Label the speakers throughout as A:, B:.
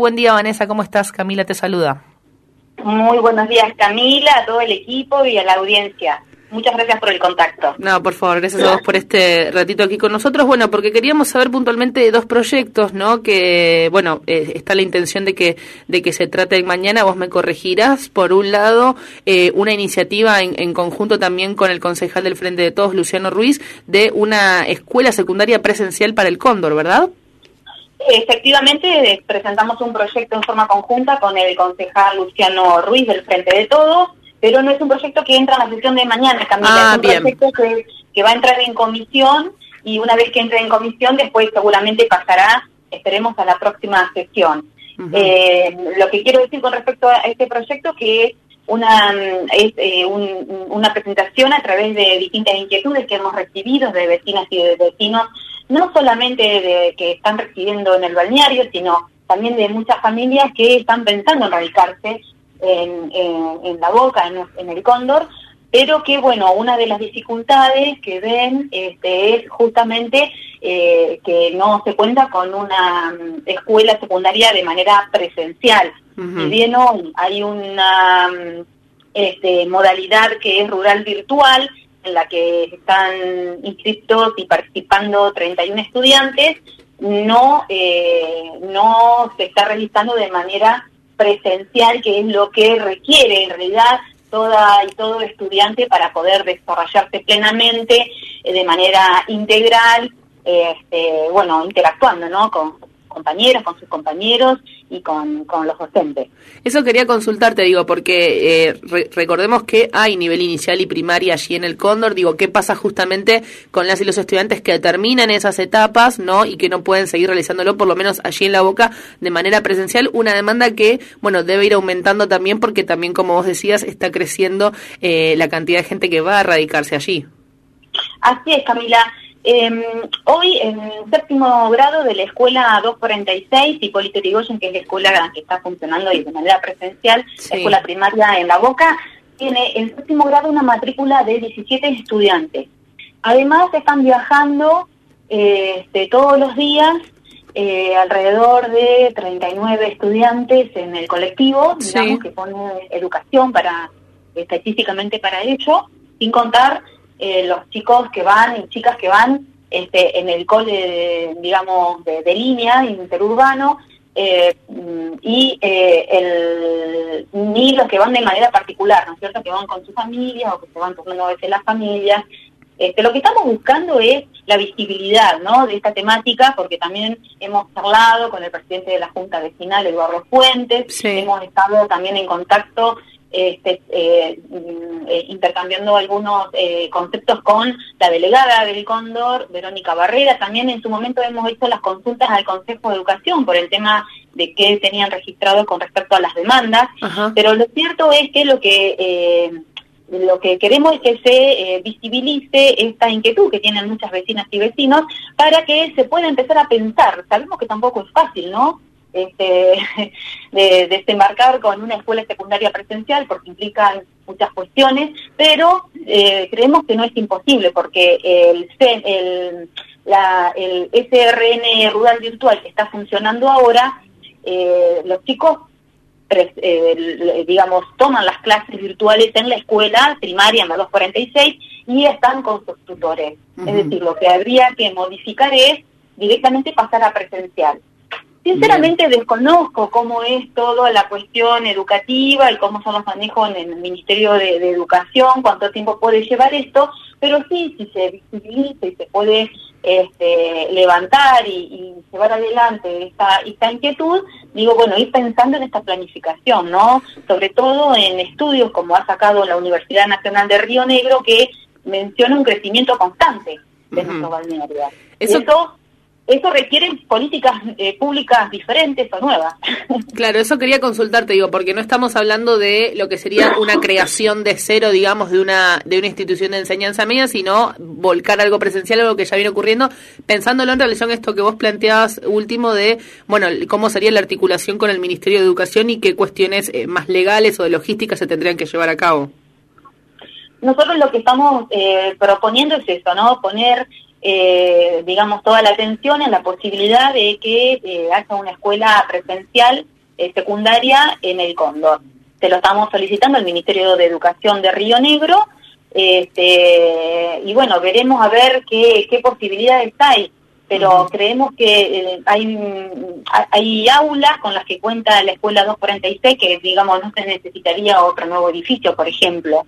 A: Buen día, Vanessa, ¿cómo estás? Camila te saluda.
B: Muy buenos días, Camila, a todo el equipo y a la audiencia. Muchas gracias por el contacto.
A: No, por favor, gracias a vos por este ratito aquí con nosotros. Bueno, porque queríamos saber puntualmente dos proyectos, ¿no? Que, bueno, eh, está la intención de que de que se trate mañana, vos me corregirás. Por un lado, eh, una iniciativa en, en, conjunto también con el concejal del Frente de Todos, Luciano Ruiz, de una escuela secundaria presencial para el Cóndor, ¿verdad?
B: Efectivamente, presentamos un proyecto en forma conjunta con el concejal Luciano Ruiz del Frente de Todos, pero no es un proyecto que entra en la sesión de mañana, Camila.
A: Ah,
B: es un
A: bien.
B: proyecto que, que va a entrar en comisión y una vez que entre en comisión, después seguramente pasará, esperemos, a la próxima sesión.
A: Uh -huh.
B: eh, lo que quiero decir con respecto a este proyecto que es una, es, eh, un, una presentación a través de distintas inquietudes que hemos recibido de vecinas y de vecinos no solamente de que están residiendo en el balneario, sino también de muchas familias que están pensando en radicarse en, en, en la Boca, en, en, el Cóndor, pero que, bueno, una de las dificultades que ven este, es justamente eh, que no se cuenta con una escuela secundaria de manera presencial. Uh -huh. Si bien hoy hay una este, modalidad que es rural virtual, en la que están inscritos y participando 31 estudiantes, no, eh, no se está realizando de manera presencial, que es lo que requiere en realidad toda y todo estudiante para poder desarrollarse plenamente eh, de manera integral, eh, bueno, interactuando, ¿no? Con compañeros, con sus compañeros y con, con los docentes.
A: Eso quería consultarte, digo, porque eh, re recordemos que hay nivel inicial y primaria allí en el Cóndor, digo, ¿qué pasa justamente con las y los estudiantes que terminan esas etapas, no, y que no pueden seguir realizándolo, por lo menos allí en la Boca, de manera presencial? Una demanda que, bueno, debe ir aumentando también porque también, como vos decías, está creciendo eh, la cantidad de gente que va a radicarse allí.
B: Así es, Camila. Eh, hoy, en séptimo grado de la escuela 246, Hipólito Yrigoyen, que es la escuela que está funcionando de manera presencial, sí. la escuela primaria en La Boca, tiene en séptimo grado una matrícula de 17 estudiantes. Además, están viajando eh, este, todos los días eh, alrededor de 39 estudiantes en el colectivo, digamos, sí. que pone educación para estadísticamente para ello, sin contar eh, los chicos que van y chicas que van este, en el cole, digamos, de, de línea interurbano, eh, y eh, el, ni los que van de manera particular, ¿no es cierto?, que van con sus familias o que se van turnando a veces las familias. Este, lo que estamos buscando es la visibilidad ¿no? de esta temática, porque también hemos charlado con el presidente de la Junta Vecinal, Eduardo Fuentes,
A: sí.
B: hemos estado también en contacto este, eh, eh, intercambiando algunos eh, conceptos con la delegada del Cóndor, Verónica Barrera. También en su momento hemos hecho las consultas al Consejo de Educación por el tema de qué tenían registrado con respecto a las demandas.
A: Ajá.
B: Pero lo cierto es que lo que eh, lo que queremos es que se eh, visibilice esta inquietud que tienen muchas vecinas y vecinos para que se pueda empezar a pensar. Sabemos que tampoco es fácil, ¿no? Este, de desembarcar con una escuela secundaria presencial porque implican muchas cuestiones, pero eh, creemos que no es imposible porque el, el, la, el SRN rural virtual que está funcionando ahora, eh, los chicos eh, digamos, toman las clases virtuales en la escuela primaria en la 246 y están con sus tutores. Uh -huh. Es decir, lo que habría que modificar es directamente pasar a presencial. Sinceramente Bien. desconozco cómo es toda la cuestión educativa y cómo son los manejos en el Ministerio de, de, Educación, cuánto tiempo puede llevar esto, pero sí, si se visibiliza y se puede este, levantar y, y, llevar adelante esta, esta inquietud, digo, bueno, ir pensando en esta planificación, ¿no? Sobre todo en estudios como ha sacado la Universidad Nacional de Río Negro, que menciona un crecimiento constante de uh -huh. nuestro balneario.
A: Eso...
B: Eso eso requiere políticas eh, públicas diferentes o nuevas.
A: Claro, eso quería consultarte, digo, porque no estamos hablando de lo que sería una creación de cero, digamos, de una de una institución de enseñanza media, sino volcar algo presencial, algo que ya viene ocurriendo, pensándolo en relación a esto que vos planteabas último de, bueno, cómo sería la articulación con el Ministerio de Educación y qué cuestiones eh, más legales o de logística se tendrían que llevar a cabo.
B: Nosotros lo que estamos eh, proponiendo es eso, ¿no? Poner eh, digamos, toda la atención en la posibilidad de que eh, haya una escuela presencial eh, secundaria en el Cóndor. Se lo estamos solicitando al Ministerio de Educación de Río Negro este, y bueno, veremos a ver qué, qué posibilidades hay pero creemos que eh, hay, hay aulas con las que cuenta la Escuela 246 que, digamos, no se necesitaría otro nuevo edificio, por ejemplo.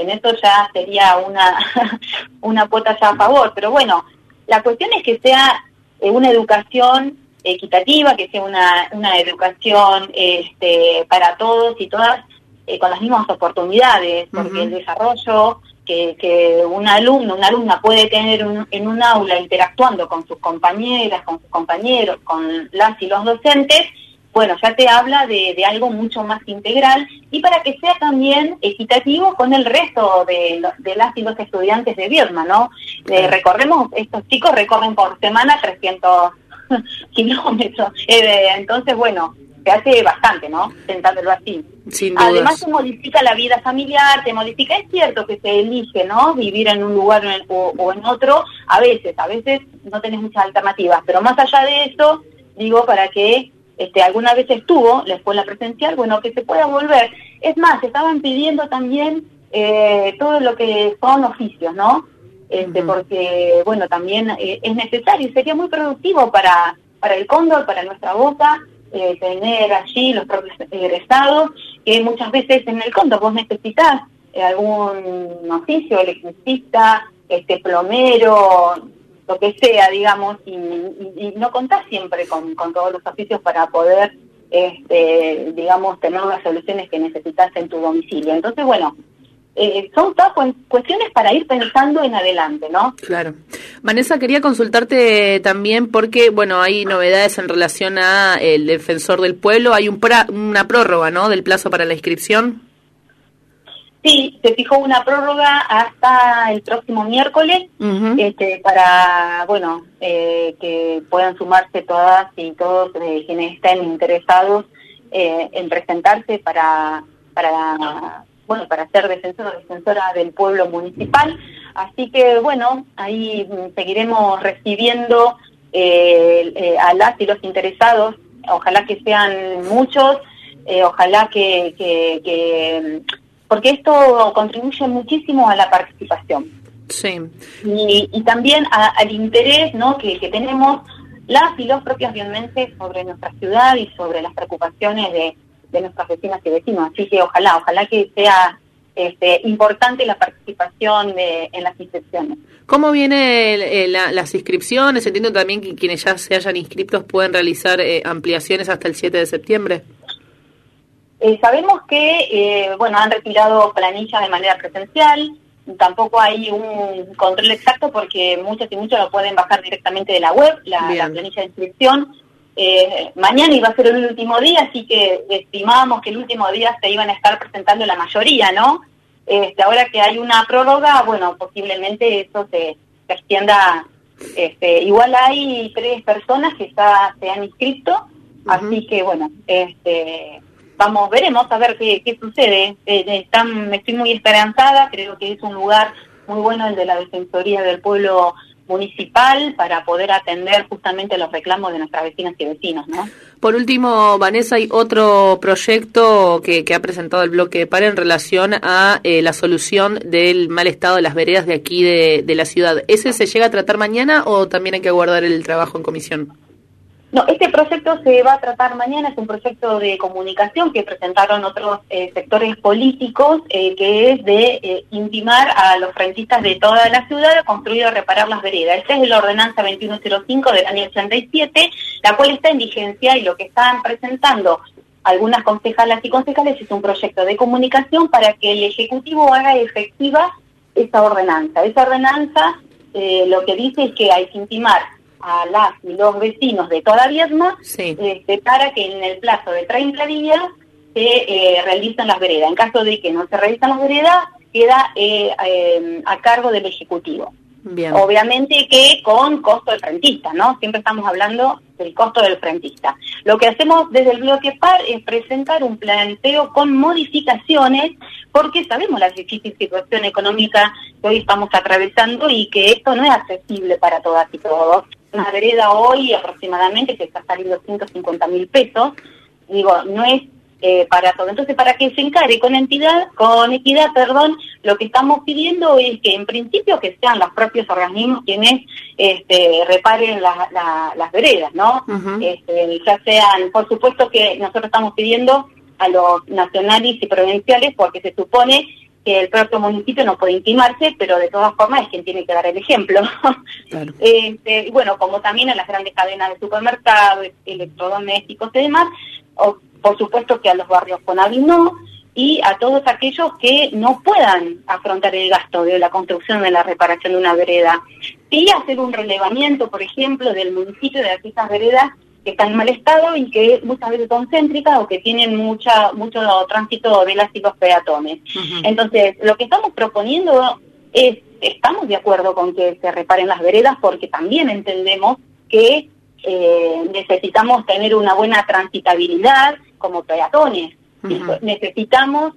B: En eso ya sería una, una cuota ya a favor, pero bueno, la cuestión es que sea eh, una educación equitativa, que sea una, una educación este, para todos y todas eh, con las mismas oportunidades, porque el desarrollo que, un alumno, una alumna puede tener en un aula interactuando con sus compañeras, con sus compañeros, con las y los docentes, bueno, ya te habla de, algo mucho más integral y para que sea también equitativo con el resto de, las y los estudiantes de Viedma, ¿no? Eh, recorremos, estos chicos recorren por semana 300 kilómetros, eh, entonces, bueno, se hace bastante, ¿no? Pensándolo así. Además se modifica la vida familiar, se modifica, es cierto que se elige, ¿no? Vivir en un lugar o, en otro, a veces, a veces no tenés muchas alternativas, pero más allá de eso, digo, para que este, alguna vez estuvo la escuela presencial, bueno, que se pueda volver. Es más, estaban pidiendo también eh, todo lo que son oficios, ¿no? Este, Porque, bueno, también eh, es necesario y sería muy productivo para, para el cóndor, para nuestra boca, eh, tener allí los propios egresados, que muchas veces en el conto vos necesitas algún oficio, electricista, este plomero, lo que sea, digamos, y, no contás siempre con, todos los oficios para poder, este, digamos, tener las soluciones que necesitas en tu domicilio. Entonces, bueno, eh, son todas cuestiones para ir pensando en adelante, ¿no?
A: Claro. Vanessa, quería consultarte también porque, bueno, hay novedades en relación a el defensor del pueblo. Hay un una prórroga, ¿no?, del plazo para la inscripción.
B: Sí, se fijó una prórroga hasta el próximo miércoles este, para, bueno, eh, que puedan sumarse todas y todos eh, quienes estén interesados en presentarse para, para bueno, para ser defensora o defensora del pueblo municipal. Así que, bueno, ahí seguiremos recibiendo eh, eh, a las y los interesados, ojalá que sean muchos, eh, ojalá que, que, porque esto contribuye muchísimo a la participación.
A: Sí.
B: Y, también al interés ¿no? que, que tenemos las y los propios vionmenses sobre nuestra ciudad y sobre las preocupaciones de, de nuestras vecinas y vecinos. Así que ojalá, ojalá que sea este, importante la participación de, en las inscripciones.
A: ¿Cómo vienen las inscripciones? Entiendo también que quienes ya se hayan inscritos pueden realizar eh, ampliaciones hasta el 7 de septiembre.
B: Eh, sabemos que, eh, bueno, han retirado planillas de manera presencial, tampoco hay un control exacto porque muchos y muchos lo pueden bajar directamente de la web, la planilla de inscripción. Eh, mañana iba a ser el último día, así que estimábamos que el último día se iban a estar presentando la mayoría, ¿no? Este, ahora que hay una prórroga, bueno, posiblemente eso se, extienda. Este, igual hay tres personas que ya se han inscrito, así que bueno, este, vamos, veremos a ver qué, qué sucede. Eh, están, estoy muy esperanzada, creo que es un lugar muy bueno el de la Defensoría del Pueblo municipal para poder atender justamente los reclamos de nuestras vecinas y vecinos, ¿no?
A: Por último, Vanessa, hay otro proyecto que, ha presentado el bloque de PAR en relación a eh, la solución del mal estado de las veredas de aquí de, de la ciudad. ¿Ese se llega a tratar mañana o también hay que aguardar el trabajo en comisión?
B: No, este proyecto se va a tratar mañana, es un proyecto de comunicación que presentaron otros eh, sectores políticos, eh, que es de eh, intimar a los rentistas de toda la ciudad a construir o reparar las veredas. Esta es la ordenanza 2105 del año 87, la cual está en vigencia y lo que están presentando algunas concejalas y concejales es un proyecto de comunicación para que el Ejecutivo haga efectiva esa ordenanza. Esa ordenanza lo que dice es que hay que intimar a las y los vecinos de toda Viedma este, para que en el plazo de 30 días se eh, realicen las veredas. En caso de que no se realicen las veredas, queda eh, eh, a cargo del Ejecutivo. Obviamente que con costo del frentista, ¿no? Siempre estamos hablando del costo del frentista. Lo que hacemos desde el bloque PAR es presentar un planteo con modificaciones porque sabemos la difícil situación económica que hoy estamos atravesando y que esto no es accesible para todas y todos. Una vereda hoy aproximadamente que está saliendo 150 mil pesos, digo, no es eh, para todo. Entonces, para que se encare con entidad, con equidad, perdón, lo que estamos pidiendo es que en principio que sean los propios organismos quienes este, reparen las veredas, ¿no? este, ya sean, por supuesto que nosotros estamos pidiendo a los nacionales y provinciales porque se supone que el propio municipio no puede intimarse, pero de todas formas es quien tiene que dar el ejemplo. este, y bueno, como también a las grandes cadenas de supermercados, electrodomésticos y demás, o, por supuesto que a los barrios con no, y a todos aquellos que no puedan afrontar el gasto de la construcción de la reparación de una vereda. Y hacer un relevamiento, por ejemplo, del municipio de aquellas veredas que están en mal estado y que muchas veces son céntricas o que tienen mucha mucho tránsito de las y los peatones. Entonces, lo que estamos proponiendo es, estamos de acuerdo con que se reparen las veredas porque también entendemos que eh, necesitamos tener una buena transitabilidad como peatones. Necesitamos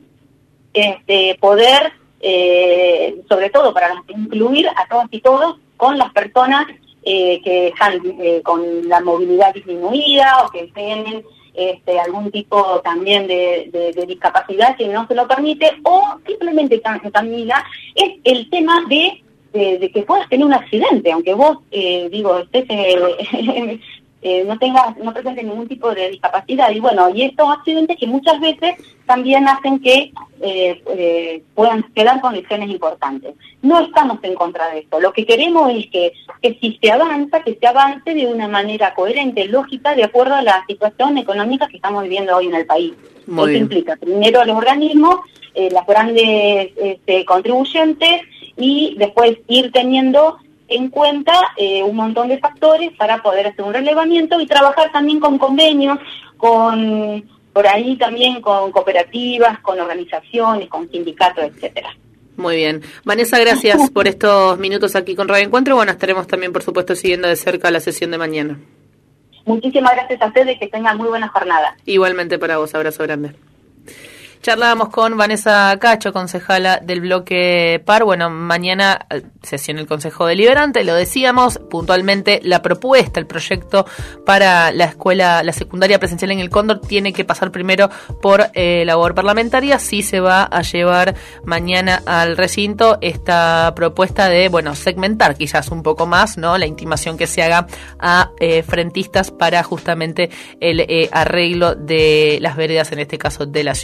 B: este, poder, eh, sobre todo para incluir a todos y todos con las personas eh, que están eh, con la movilidad disminuida o que tienen este, algún tipo también de, discapacidad que no se lo permite, o simplemente, Camila, es el tema de, de, que puedas tener un accidente, aunque vos, digo, estés eh, no tenga, no presente ningún tipo de discapacidad. Y bueno, y estos accidentes que muchas veces también hacen que eh, eh, puedan quedar condiciones importantes. No estamos en contra de esto. Lo que queremos es que, que si se avanza, que se avance de una manera coherente, lógica, de acuerdo a la situación económica que estamos viviendo hoy en el país. Eso implica primero los organismos, las grandes este, contribuyentes y después ir teniendo en cuenta eh, un montón de factores para poder hacer un relevamiento y trabajar también con convenios, con por ahí también con cooperativas, con organizaciones, con sindicatos, etcétera.
A: Muy bien. Vanessa, gracias por estos minutos aquí con Radio Encuentro. Bueno, estaremos también, por supuesto, siguiendo de cerca la sesión de mañana.
B: Muchísimas gracias a ustedes, que tengan muy buena jornada.
A: Igualmente para vos, abrazo grande. Charlábamos con Vanessa Cacho, concejala del bloque PAR. Bueno, mañana eh, sesión el Consejo Deliberante, lo decíamos puntualmente, la propuesta, el proyecto para la escuela, la secundaria presencial en el Cóndor tiene que pasar primero por eh, labor parlamentaria. Sí se va a llevar mañana al recinto esta propuesta de, bueno, segmentar quizás un poco más, ¿no? La intimación que se haga a eh, frentistas para justamente el arreglo de las veredas, en este caso de la ciudad.